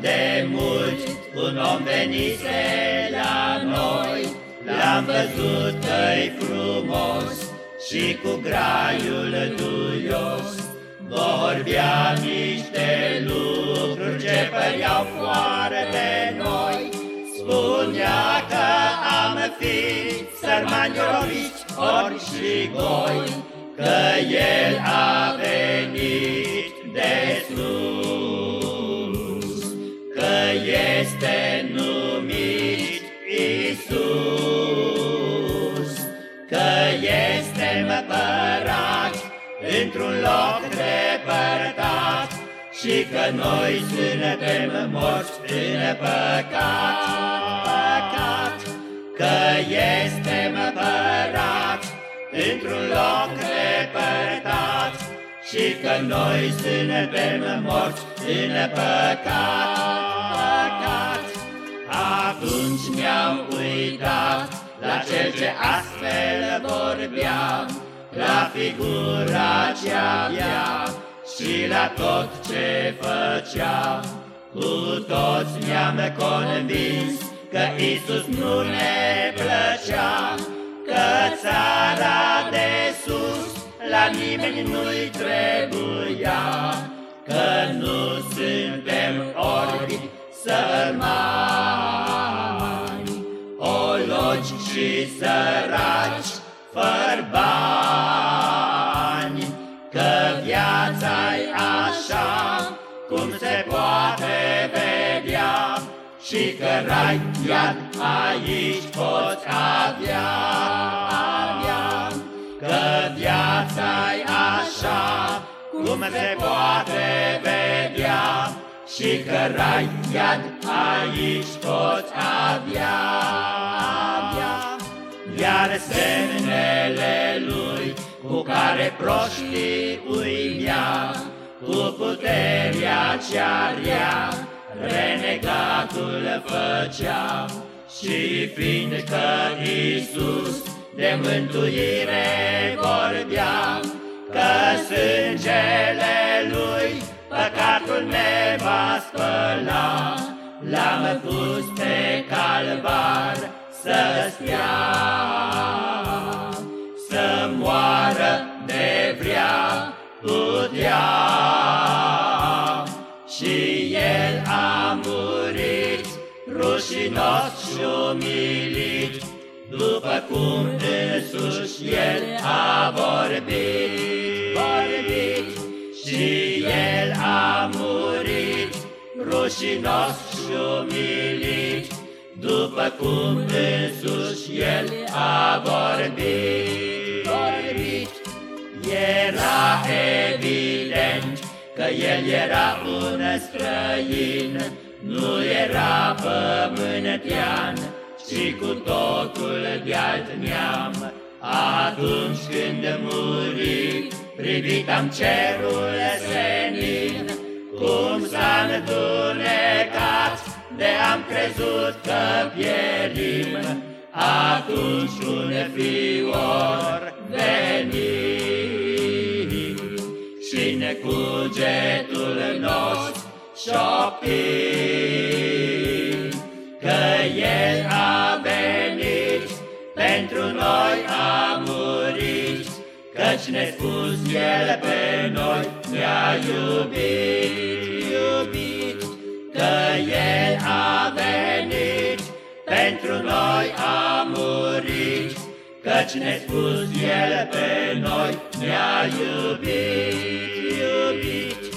de mult un om venise la noi, L-am văzut că frumos și cu graiul duios, Vorbea niște lucruri ce păreau foarte noi, Spunea că am fi sărmani roviți, ori și goi, Că El a într-un loc depărtat, Și că noi suntem morți în păcat, Că este împărat într-un loc depărtat Și că noi suntem morți în păcat. Atunci mi-am uitat la cel ce astfel vorbea, La figura ce avea și la tot ce făcea. Cu toți mi-am convins că Isus nu ne plăcea, Că țara de sus la nimeni nu-i trebuia, Că nu suntem orbi sărmani, Ologi și săraci fără bani, și că rai iad aici poți avea, avea. Că viața-i așa cum se poate vedea Și că rai iad aici poți avea, avea. Iar semnele lui cu care proștii uimea Cu puterea ce-a rea renegatul făcea și fiindcă Iisus de mântuire vorbea, că sângele Lui păcatul ne va spăla, L-am pus pe calvar să stea, să moară de rușinos și umilit, După cum însuși El a vorbit, vorbit. Și El a murit, rușinos și umilit, După cum însuși El a vorbit, vorbit. Era evident Că el era un străin, nu era pământean, ci cu totul de alt neam. Atunci când muri, privit am cerul senin, cum s-a întunecat, de am crezut că pierim, atunci un fior venit și ne cugetul nostru șopti că El a venit, pentru noi a murit, căci ne spus El pe noi ne-a iubit, iubit, că El a venit, pentru noi a murit, Căci ne spus El pe noi ne-a iubit, iubit.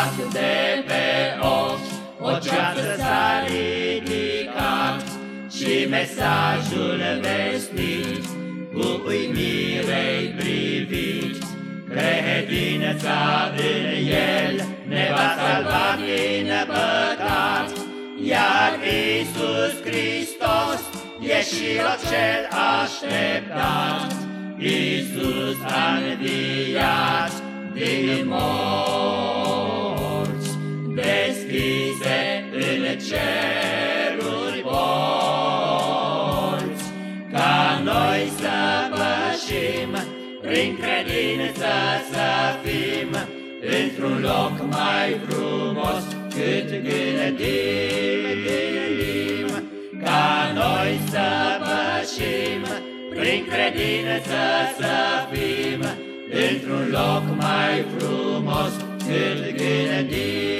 Treptat de pe ochi o ceață s-a ridicat Și mesajul vestit cu uimire privit. Credința în El ne va salva din păcat, Iar Iisus Hristos e și cel așteptat. Iisus a înviat din morți, prin credință să fim, într-un loc mai frumos cât gândim, gândim, ca noi să pășim, prin credință să fim, într-un loc mai frumos cât gândim.